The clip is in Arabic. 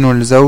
ابن الزوج